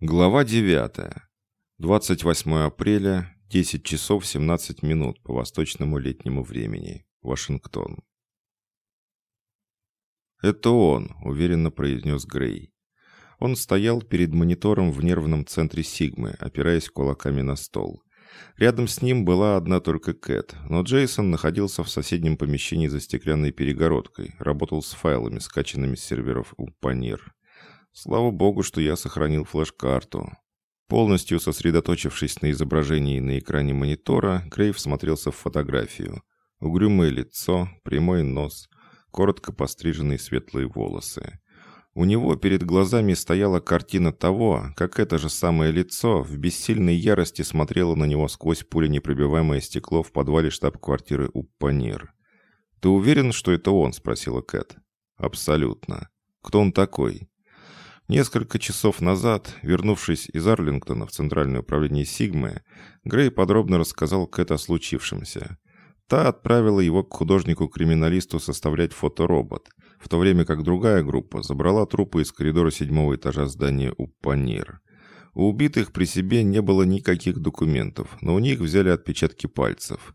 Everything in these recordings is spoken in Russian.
Глава 9. 28 апреля, 10 часов 17 минут по восточному летнему времени. Вашингтон. «Это он», — уверенно произнес Грей. Он стоял перед монитором в нервном центре Сигмы, опираясь кулаками на стол. Рядом с ним была одна только Кэт, но Джейсон находился в соседнем помещении за стеклянной перегородкой, работал с файлами, скачанными с серверов Упанир. Слава богу, что я сохранил флеш-карту. Полностью сосредоточившись на изображении на экране монитора, Грейв смотрелся в фотографию. Угрюмое лицо, прямой нос, коротко постриженные светлые волосы. У него перед глазами стояла картина того, как это же самое лицо в бессильной ярости смотрело на него сквозь пуленепробиваемое стекло в подвале штаб-квартиры Уппанир. «Ты уверен, что это он?» – спросила Кэт. «Абсолютно. Кто он такой?» Несколько часов назад, вернувшись из Арлингтона в Центральное управление Сигмы, Грей подробно рассказал Кэт о случившемся. Та отправила его к художнику-криминалисту составлять фоторобот, в то время как другая группа забрала трупы из коридора седьмого этажа здания Уппанир. У убитых при себе не было никаких документов, но у них взяли отпечатки пальцев.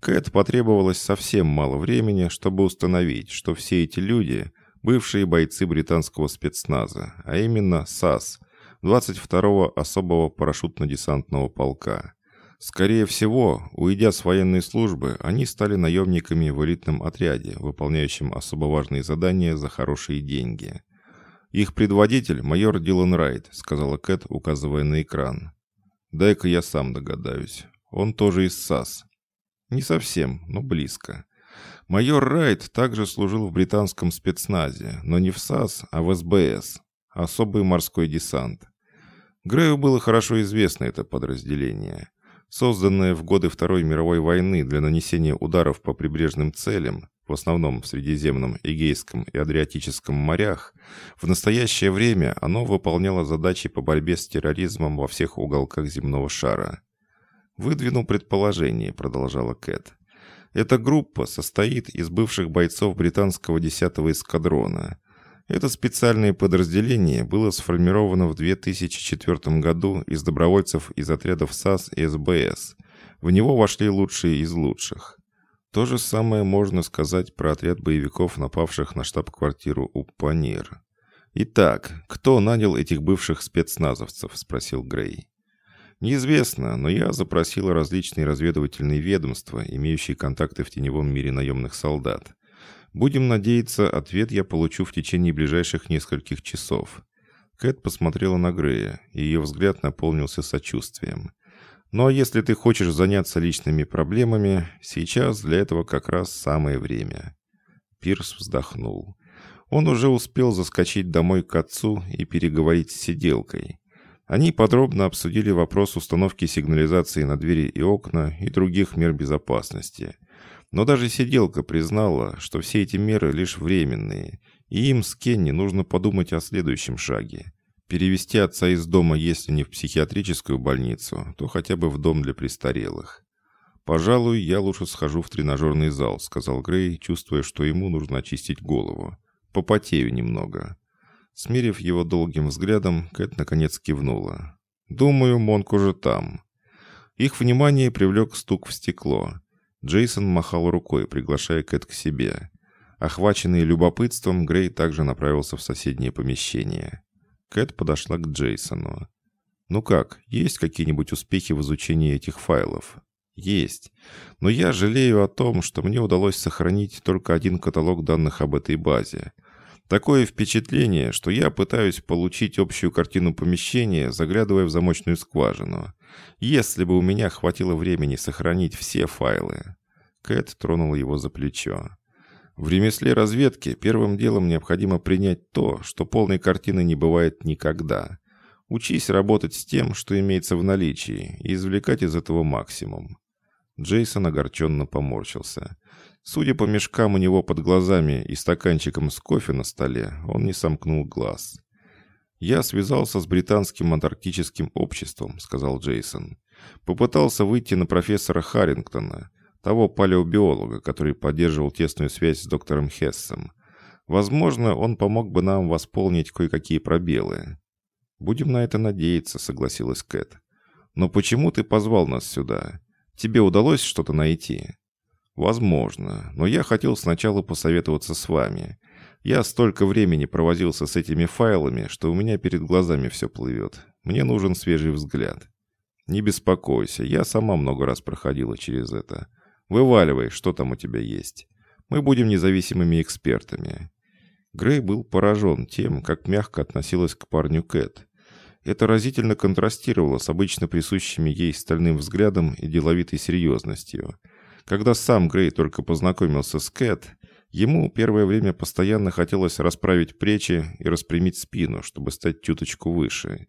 Кэт потребовалось совсем мало времени, чтобы установить, что все эти люди – бывшие бойцы британского спецназа, а именно САС, 22-го особого парашютно-десантного полка. Скорее всего, уйдя с военной службы, они стали наемниками в элитном отряде, выполняющим особо важные задания за хорошие деньги. «Их предводитель – майор Дилан Райт», – сказала Кэт, указывая на экран. «Дай-ка я сам догадаюсь. Он тоже из САС». «Не совсем, но близко. Майор Райт также служил в британском спецназе, но не в САС, а в СБС, особый морской десант. Грею было хорошо известно это подразделение. Созданное в годы Второй мировой войны для нанесения ударов по прибрежным целям, в основном в Средиземном, Эгейском и Адриатическом морях, в настоящее время оно выполняло задачи по борьбе с терроризмом во всех уголках земного шара. «Выдвину предположение», — продолжала Кэт. Эта группа состоит из бывших бойцов британского 10-го эскадрона. Это специальное подразделение было сформировано в 2004 году из добровольцев из отрядов САС и СБС. В него вошли лучшие из лучших. То же самое можно сказать про отряд боевиков, напавших на штаб-квартиру Уппанир. «Итак, кто нанял этих бывших спецназовцев?» – спросил Грей. Неизвестно, но я запросил различные разведывательные ведомства, имеющие контакты в теневом мире наемных солдат. Будем надеяться, ответ я получу в течение ближайших нескольких часов. Кэт посмотрела на Грея, и ее взгляд наполнился сочувствием. «Ну а если ты хочешь заняться личными проблемами, сейчас для этого как раз самое время». Пирс вздохнул. Он уже успел заскочить домой к отцу и переговорить с сиделкой. Они подробно обсудили вопрос установки сигнализации на двери и окна и других мер безопасности. Но даже сиделка признала, что все эти меры лишь временные, и им с Кенни нужно подумать о следующем шаге. Перевести отца из дома, если не в психиатрическую больницу, то хотя бы в дом для престарелых. «Пожалуй, я лучше схожу в тренажерный зал», — сказал Грей, чувствуя, что ему нужно очистить голову. «Попотею немного». Смирив его долгим взглядом, Кэт наконец кивнула. «Думаю, Монк уже там». Их внимание привлек стук в стекло. Джейсон махал рукой, приглашая Кэт к себе. Охваченный любопытством, Грей также направился в соседнее помещение. Кэт подошла к Джейсону. «Ну как, есть какие-нибудь успехи в изучении этих файлов?» «Есть. Но я жалею о том, что мне удалось сохранить только один каталог данных об этой базе. Такое впечатление, что я пытаюсь получить общую картину помещения, заглядывая в замочную скважину. Если бы у меня хватило времени сохранить все файлы. Кэт тронула его за плечо. В ремесле разведки первым делом необходимо принять то, что полной картины не бывает никогда. Учись работать с тем, что имеется в наличии, и извлекать из этого максимум. Джейсон огорченно поморщился. Судя по мешкам у него под глазами и стаканчикам с кофе на столе, он не сомкнул глаз. «Я связался с британским антарктическим обществом», — сказал Джейсон. «Попытался выйти на профессора Харрингтона, того палеобиолога, который поддерживал тесную связь с доктором Хессом. Возможно, он помог бы нам восполнить кое-какие пробелы». «Будем на это надеяться», — согласилась Кэт. «Но почему ты позвал нас сюда? Тебе удалось что-то найти?» «Возможно, но я хотел сначала посоветоваться с вами. Я столько времени провозился с этими файлами, что у меня перед глазами все плывет. Мне нужен свежий взгляд». «Не беспокойся, я сама много раз проходила через это. Вываливай, что там у тебя есть. Мы будем независимыми экспертами». Грей был поражен тем, как мягко относилась к парню Кэт. Это разительно контрастировало с обычно присущими ей стальным взглядом и деловитой серьезностью – когда сам Грей только познакомился с Кэт, ему первое время постоянно хотелось расправить плечи и распрямить спину, чтобы стать чуточку выше.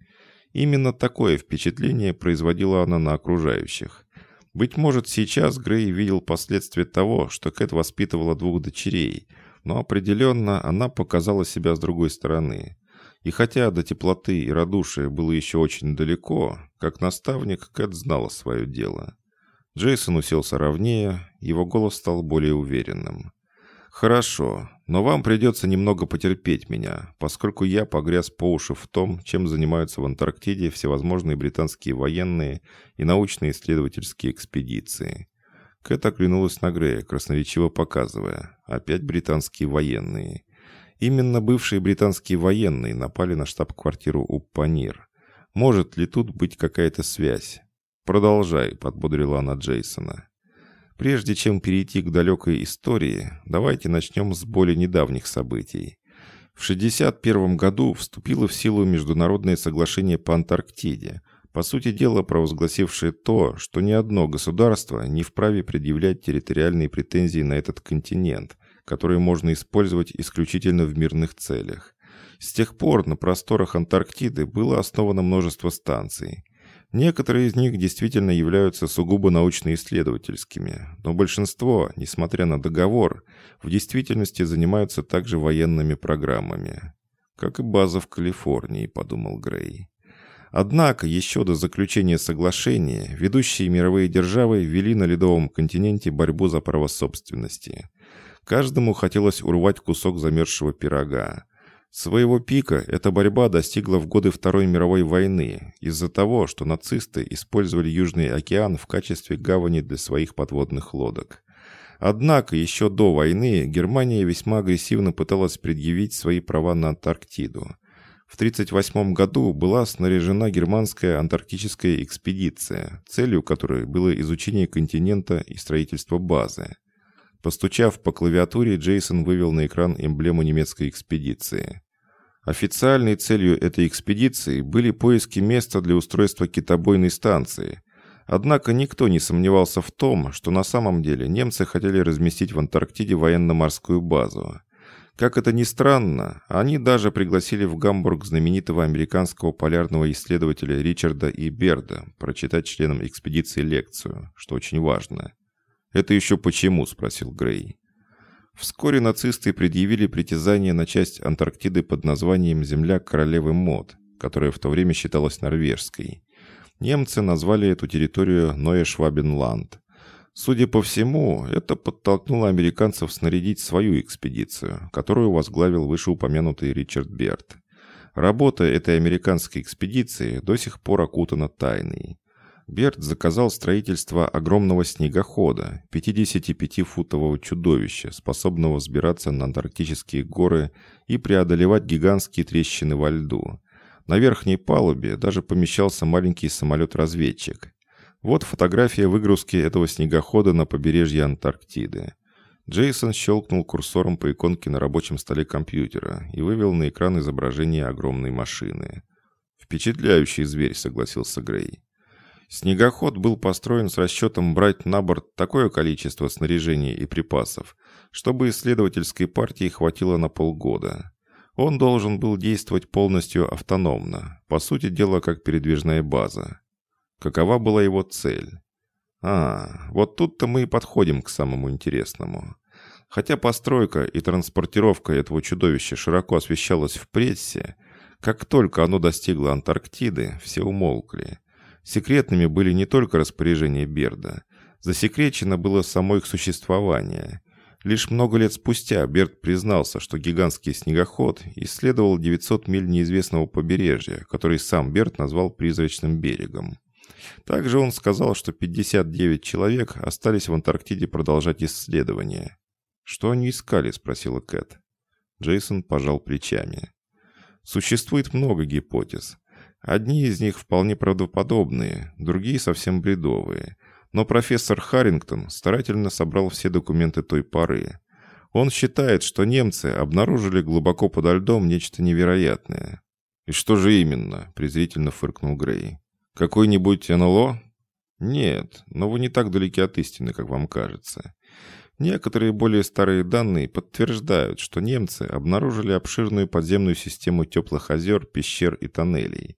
Именно такое впечатление производила она на окружающих. Быть может, сейчас Грей видел последствия того, что Кэт воспитывала двух дочерей, но определенно она показала себя с другой стороны. И хотя до теплоты и радушия было еще очень далеко, как наставник Кэт знала свое дело. Джейсон уселся ровнее, его голос стал более уверенным. «Хорошо, но вам придется немного потерпеть меня, поскольку я погряз по уши в том, чем занимаются в Антарктиде всевозможные британские военные и научно-исследовательские экспедиции». Кэт оглянулась на Грея, красноречиво показывая. Опять британские военные. Именно бывшие британские военные напали на штаб-квартиру Уппанир. Может ли тут быть какая-то связь? «Продолжай», — подбодрила она Джейсона. «Прежде чем перейти к далекой истории, давайте начнем с более недавних событий. В 1961 году вступило в силу Международное соглашение по Антарктиде, по сути дела провозгласившее то, что ни одно государство не вправе предъявлять территориальные претензии на этот континент, которые можно использовать исключительно в мирных целях. С тех пор на просторах Антарктиды было основано множество станций – Некоторые из них действительно являются сугубо научно-исследовательскими, но большинство, несмотря на договор, в действительности занимаются также военными программами. Как и база в Калифорнии, подумал Грей. Однако еще до заключения соглашения ведущие мировые державы вели на ледовом континенте борьбу за право собственности. Каждому хотелось урвать кусок замерзшего пирога. Своего пика эта борьба достигла в годы Второй мировой войны из-за того, что нацисты использовали Южный океан в качестве гавани для своих подводных лодок. Однако еще до войны Германия весьма агрессивно пыталась предъявить свои права на Антарктиду. В 1938 году была снаряжена германская антарктическая экспедиция, целью которой было изучение континента и строительство базы. Постучав по клавиатуре, Джейсон вывел на экран эмблему немецкой экспедиции. Официальной целью этой экспедиции были поиски места для устройства китобойной станции. Однако никто не сомневался в том, что на самом деле немцы хотели разместить в Антарктиде военно-морскую базу. Как это ни странно, они даже пригласили в Гамбург знаменитого американского полярного исследователя Ричарда И. Берда прочитать членам экспедиции лекцию, что очень важно. «Это еще почему?» – спросил Грей. Вскоре нацисты предъявили притязание на часть Антарктиды под названием «Земля королевы Мод», которая в то время считалась норвежской. Немцы назвали эту территорию Ноэ-Швабенланд. Судя по всему, это подтолкнуло американцев снарядить свою экспедицию, которую возглавил вышеупомянутый Ричард Берт. Работа этой американской экспедиции до сих пор окутана тайной. Берт заказал строительство огромного снегохода, 55-футового чудовища, способного взбираться на антарктические горы и преодолевать гигантские трещины во льду. На верхней палубе даже помещался маленький самолет-разведчик. Вот фотография выгрузки этого снегохода на побережье Антарктиды. Джейсон щелкнул курсором по иконке на рабочем столе компьютера и вывел на экран изображение огромной машины. «Впечатляющий зверь», — согласился Грей. Снегоход был построен с расчетом брать на борт такое количество снаряжения и припасов, чтобы исследовательской партии хватило на полгода. Он должен был действовать полностью автономно, по сути дела как передвижная база. Какова была его цель? А, вот тут-то мы и подходим к самому интересному. Хотя постройка и транспортировка этого чудовища широко освещалась в прессе, как только оно достигло Антарктиды, все умолкли – Секретными были не только распоряжения Берда. Засекречено было само их существование. Лишь много лет спустя Берт признался, что гигантский снегоход исследовал 900 миль неизвестного побережья, который сам Берт назвал «призрачным берегом». Также он сказал, что 59 человек остались в Антарктиде продолжать исследования. «Что они искали?» – спросила Кэт. Джейсон пожал плечами. «Существует много гипотез. Одни из них вполне правдоподобные, другие совсем бредовые. Но профессор Харрингтон старательно собрал все документы той поры. Он считает, что немцы обнаружили глубоко подо льдом нечто невероятное. «И что же именно?» – презрительно фыркнул Грей. «Какой-нибудь НЛО?» «Нет, но вы не так далеки от истины, как вам кажется. Некоторые более старые данные подтверждают, что немцы обнаружили обширную подземную систему теплых озер, пещер и тоннелей.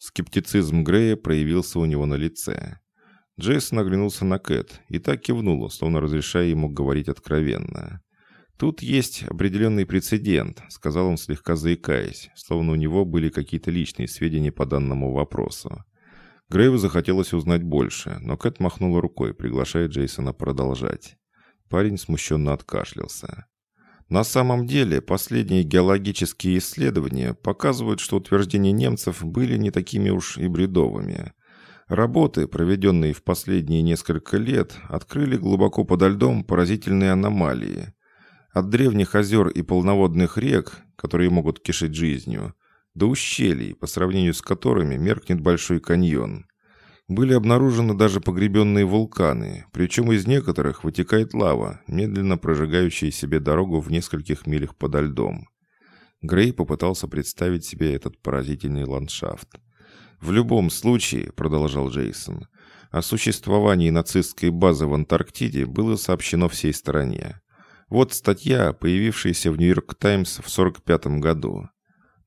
Скептицизм Грея проявился у него на лице. Джейсон оглянулся на Кэт и так кивнула, словно разрешая ему говорить откровенно. «Тут есть определенный прецедент», — сказал он, слегка заикаясь, словно у него были какие-то личные сведения по данному вопросу. Грейву захотелось узнать больше, но Кэт махнула рукой, приглашая Джейсона продолжать. Парень смущенно откашлялся. На самом деле, последние геологические исследования показывают, что утверждения немцев были не такими уж и бредовыми. Работы, проведенные в последние несколько лет, открыли глубоко подо льдом поразительные аномалии. От древних озер и полноводных рек, которые могут кишить жизнью, до ущелий, по сравнению с которыми меркнет Большой каньон. Были обнаружены даже погребенные вулканы, причем из некоторых вытекает лава, медленно прожигающая себе дорогу в нескольких милях подо льдом. Грей попытался представить себе этот поразительный ландшафт. «В любом случае», — продолжал Джейсон, — «о существовании нацистской базы в Антарктиде было сообщено всей стране. Вот статья, появившаяся в «Нью-Йорк Таймс» в 1945 году».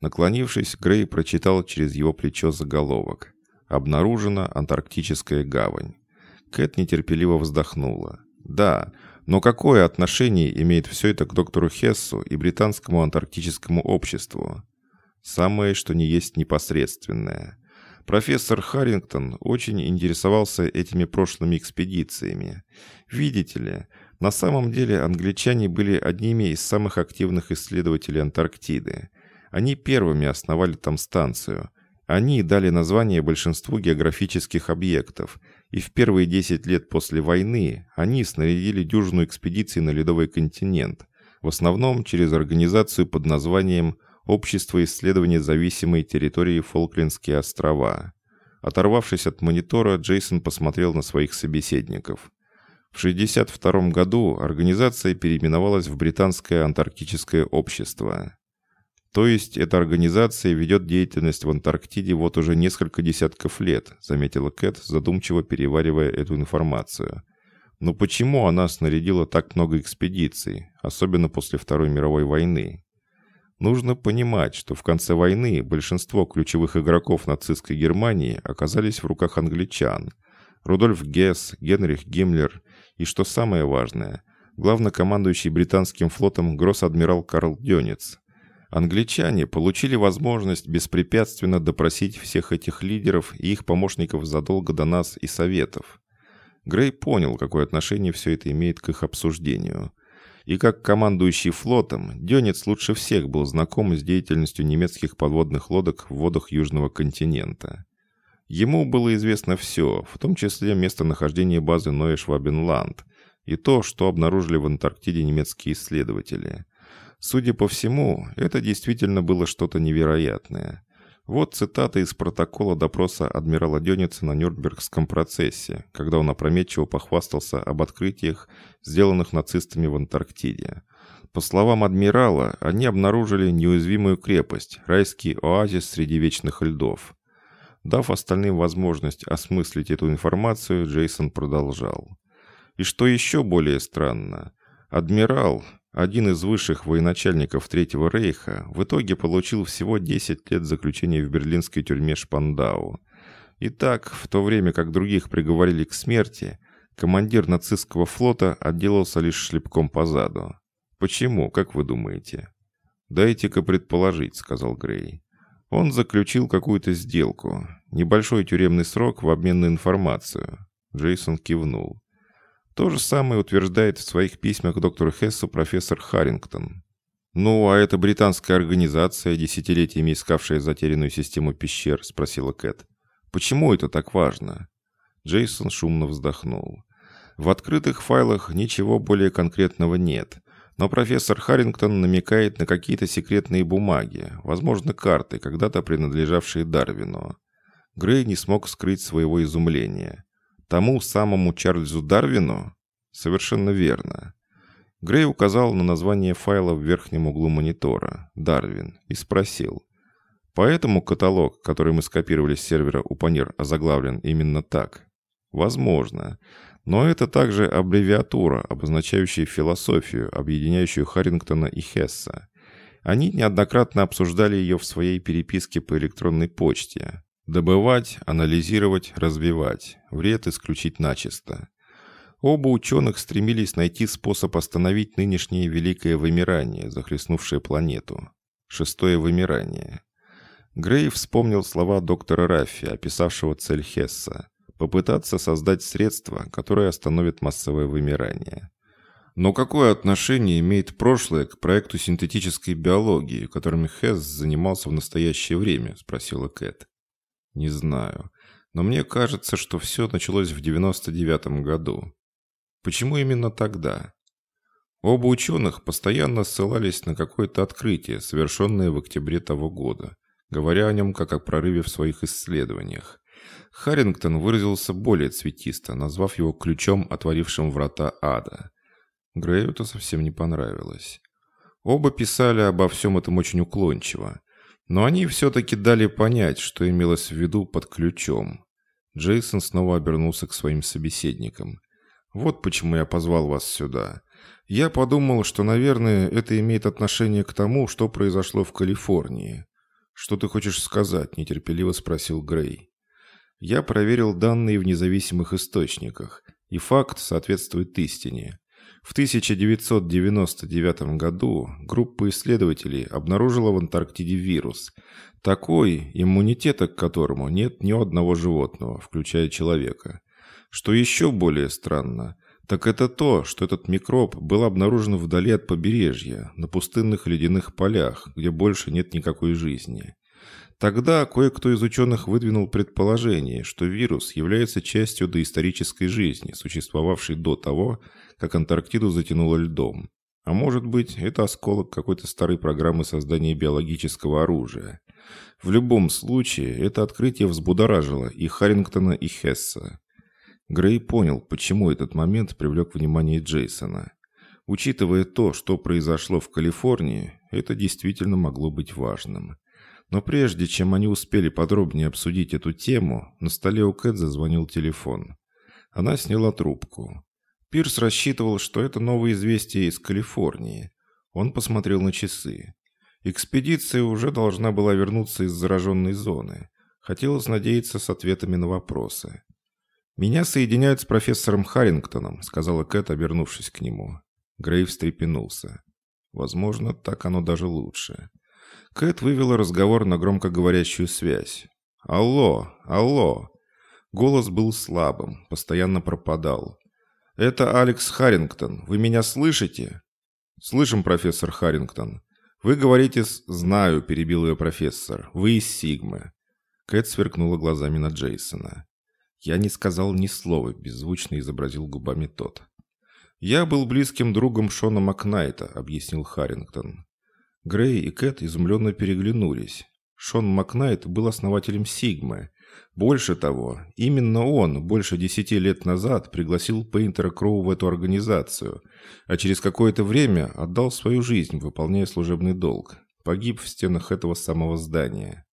Наклонившись, Грей прочитал через его плечо заголовок. Обнаружена Антарктическая гавань. Кэт нетерпеливо вздохнула. «Да, но какое отношение имеет все это к доктору Хессу и британскому антарктическому обществу?» «Самое, что не есть непосредственное». Профессор Харрингтон очень интересовался этими прошлыми экспедициями. Видите ли, на самом деле англичане были одними из самых активных исследователей Антарктиды. Они первыми основали там станцию – они дали название большинству географических объектов, и в первые 10 лет после войны они снарядили дюжину экспедиций на Ледовый континент, в основном через организацию под названием «Общество исследования зависимой территории Фолклендские острова». Оторвавшись от монитора, Джейсон посмотрел на своих собеседников. В 1962 году организация переименовалась в Британское антарктическое общество. То есть эта организация ведет деятельность в Антарктиде вот уже несколько десятков лет, заметила Кэт, задумчиво переваривая эту информацию. Но почему она снарядила так много экспедиций, особенно после Второй мировой войны? Нужно понимать, что в конце войны большинство ключевых игроков нацистской Германии оказались в руках англичан. Рудольф Гесс, Генрих Гиммлер и, что самое важное, главнокомандующий британским флотом гросс-адмирал Карл Дёнец, Англичане получили возможность беспрепятственно допросить всех этих лидеров и их помощников задолго до нас и Советов. Грей понял, какое отношение все это имеет к их обсуждению. И как командующий флотом, Дёнец лучше всех был знаком с деятельностью немецких подводных лодок в водах Южного континента. Ему было известно все, в том числе местонахождение базы Ноя Швабенланд и то, что обнаружили в Антарктиде немецкие исследователи – Судя по всему, это действительно было что-то невероятное. Вот цитата из протокола допроса адмирала Дёница на Нюрнбергском процессе, когда он опрометчиво похвастался об открытиях, сделанных нацистами в Антарктиде. По словам адмирала, они обнаружили неуязвимую крепость, райский оазис среди вечных льдов. Дав остальным возможность осмыслить эту информацию, Джейсон продолжал. И что еще более странно, адмирал, один из высших военачальников Третьего Рейха в итоге получил всего 10 лет заключения в берлинской тюрьме Шпандау. Итак, в то время как других приговорили к смерти, командир нацистского флота отделался лишь шлепком по заду. Почему, как вы думаете? «Дайте-ка предположить», — сказал Грей. Он заключил какую-то сделку. Небольшой тюремный срок в обмен на информацию. Джейсон кивнул. То же самое утверждает в своих письмах доктору Хессу профессор Харрингтон. «Ну, а это британская организация, десятилетиями искавшая затерянную систему пещер?» – спросила Кэт. «Почему это так важно?» Джейсон шумно вздохнул. В открытых файлах ничего более конкретного нет, но профессор Харрингтон намекает на какие-то секретные бумаги, возможно, карты, когда-то принадлежавшие Дарвину. Грей не смог скрыть своего изумления. Тому самому Чарльзу Дарвину? Совершенно верно. Грей указал на название файла в верхнем углу монитора «Дарвин» и спросил. «Поэтому каталог, который мы скопировали с сервера Упанир, озаглавлен именно так?» «Возможно. Но это также аббревиатура, обозначающая философию, объединяющую Харрингтона и Хесса. Они неоднократно обсуждали ее в своей переписке по электронной почте. Добывать, анализировать, развивать. Вред исключить начисто. Оба ученых стремились найти способ остановить нынешнее великое вымирание, захлестнувшее планету. Шестое вымирание. Грей вспомнил слова доктора Раффи, описавшего цель Хесса попытаться создать средство, которое остановит массовое вымирание. Но какое отношение имеет прошлое к проекту синтетической биологии, которым Хесс занимался в настоящее время, спросила Кэт. Не знаю, но мне кажется, что все началось в 99 году. Почему именно тогда? Оба ученых постоянно ссылались на какое-то открытие, совершенное в октябре того года, говоря о нем как о прорыве в своих исследованиях. Харрингтон выразился более цветисто, назвав его ключом, отворившим врата ада. Грею это совсем не понравилось. Оба писали обо всем этом очень уклончиво, но они все-таки дали понять, что имелось в виду под ключом. Джейсон снова обернулся к своим собеседникам. «Вот почему я позвал вас сюда. Я подумал, что, наверное, это имеет отношение к тому, что произошло в Калифорнии». «Что ты хочешь сказать?» – нетерпеливо спросил Грей. Я проверил данные в независимых источниках, и факт соответствует истине. В 1999 году группа исследователей обнаружила в Антарктиде вирус, такой, иммунитета к которому нет ни у одного животного, включая человека. Что еще более странно, так это то, что этот микроб был обнаружен вдали от побережья, на пустынных ледяных полях, где больше нет никакой жизни. Тогда кое-кто из ученых выдвинул предположение, что вирус является частью доисторической жизни, существовавшей до того, как Антарктиду затянуло льдом. А может быть, это осколок какой-то старой программы создания биологического оружия. В любом случае, это открытие взбудоражило и Харрингтона, и Хесса. Грей понял, почему этот момент привлек внимание Джейсона. Учитывая то, что произошло в Калифорнии, это действительно могло быть важным. Но прежде чем они успели подробнее обсудить эту тему, на столе у Кэт зазвонил телефон. Она сняла трубку. Пирс рассчитывал, что это новое известие из Калифорнии. Он посмотрел на часы. Экспедиция уже должна была вернуться из зараженной зоны. Хотелось надеяться с ответами на вопросы. «Меня соединяют с профессором Харрингтоном», — сказала Кэт, обернувшись к нему. Грей встрепенулся. «Возможно, так оно даже лучше». Кэт вывела разговор на громкоговорящую связь. «Алло, алло!» Голос был слабым, постоянно пропадал. «Это Алекс Харрингтон. Вы меня слышите?» «Слышим, профессор Харрингтон. Вы говорите с...» «Знаю», — перебил ее профессор. «Вы из Сигмы». Кэт сверкнула глазами на Джейсона. «Я не сказал ни слова», — беззвучно изобразил губами тот. «Я был близким другом Шона Макнайта», — объяснил Харрингтон. Грей и Кэт изумленно переглянулись. Шон Макнайт был основателем Сигмы. Больше того, именно он больше десяти лет назад пригласил Пейнтера Кроу в эту организацию, а через какое-то время отдал свою жизнь, выполняя служебный долг. Погиб в стенах этого самого здания.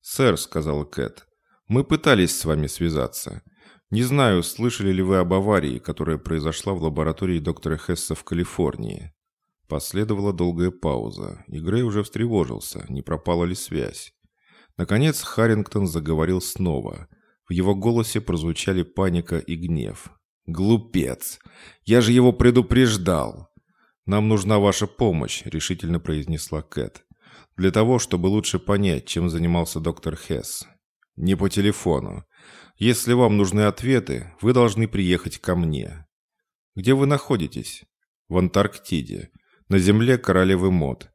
«Сэр», — сказал Кэт, — «мы пытались с вами связаться. Не знаю, слышали ли вы об аварии, которая произошла в лаборатории доктора Хесса в Калифорнии. Последовала долгая пауза, и Грей уже встревожился, не пропала ли связь. Наконец Харрингтон заговорил снова. В его голосе прозвучали паника и гнев. «Глупец! Я же его предупреждал!» «Нам нужна ваша помощь», — решительно произнесла Кэт. «Для того, чтобы лучше понять, чем занимался доктор Хесс. Не по телефону. Если вам нужны ответы, вы должны приехать ко мне». Где вы находитесь? В Антарктиде. На земле королевы Мод.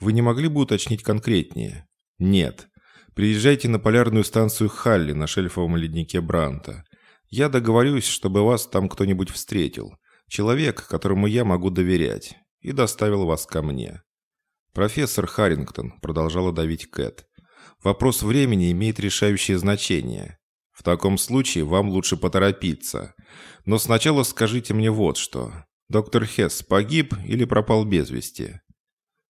Вы не могли бы уточнить конкретнее? Нет. Приезжайте на полярную станцию Халли на шельфовом леднике Бранта. Я договорюсь, чтобы вас там кто-нибудь встретил. Человек, которому я могу доверять. И доставил вас ко мне. Профессор Харрингтон продолжала давить Кэт. Вопрос времени имеет решающее значение. В таком случае вам лучше поторопиться. Но сначала скажите мне вот что. Доктор Хесс погиб или пропал без вести?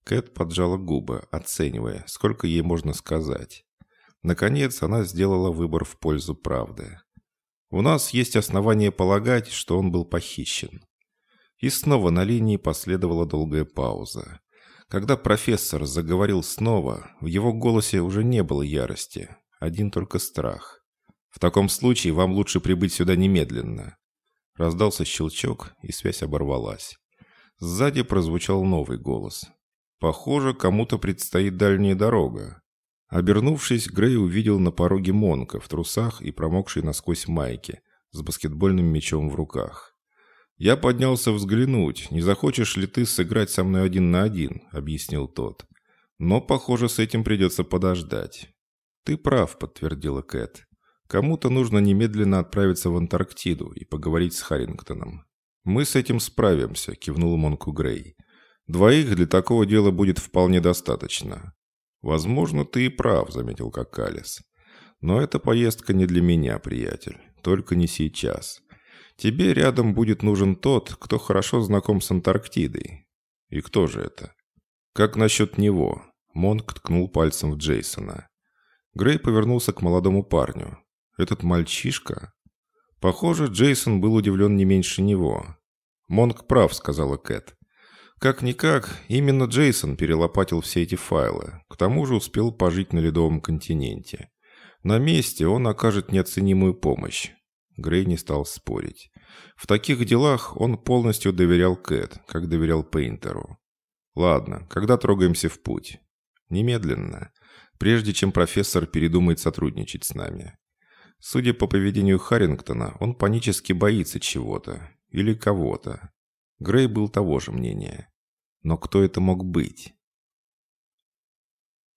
Кэт поджала губы, оценивая, сколько ей можно сказать. Наконец, она сделала выбор в пользу правды. У нас есть основания полагать, что он был похищен. И снова на линии последовала долгая пауза. Когда профессор заговорил снова, в его голосе уже не было ярости, один только страх. «В таком случае вам лучше прибыть сюда немедленно». Раздался щелчок, и связь оборвалась. Сзади прозвучал новый голос. «Похоже, кому-то предстоит дальняя дорога». Обернувшись, Грей увидел на пороге Монка в трусах и промокшей насквозь майке, с баскетбольным мячом в руках. «Я поднялся взглянуть, не захочешь ли ты сыграть со мной один на один», — объяснил тот. «Но, похоже, с этим придется подождать». «Ты прав», — подтвердила Кэт. «Кому-то нужно немедленно отправиться в Антарктиду и поговорить с Харрингтоном». «Мы с этим справимся», — кивнул Монку Грей. «Двоих для такого дела будет вполне достаточно». «Возможно, ты и прав», — заметил Какалис. «Но эта поездка не для меня, приятель. Только не сейчас». Тебе рядом будет нужен тот, кто хорошо знаком с Антарктидой. И кто же это? Как насчет него? Монк ткнул пальцем в Джейсона. Грей повернулся к молодому парню. Этот мальчишка? Похоже, Джейсон был удивлен не меньше него. Монк прав, сказала Кэт. Как-никак, именно Джейсон перелопатил все эти файлы. К тому же успел пожить на ледовом континенте. На месте он окажет неоценимую помощь. Грей не стал спорить. В таких делах он полностью доверял Кэт, как доверял Пейнтеру. «Ладно, когда трогаемся в путь?» «Немедленно, прежде чем профессор передумает сотрудничать с нами». Судя по поведению Харрингтона, он панически боится чего-то или кого-то. Грей был того же мнения. Но кто это мог быть?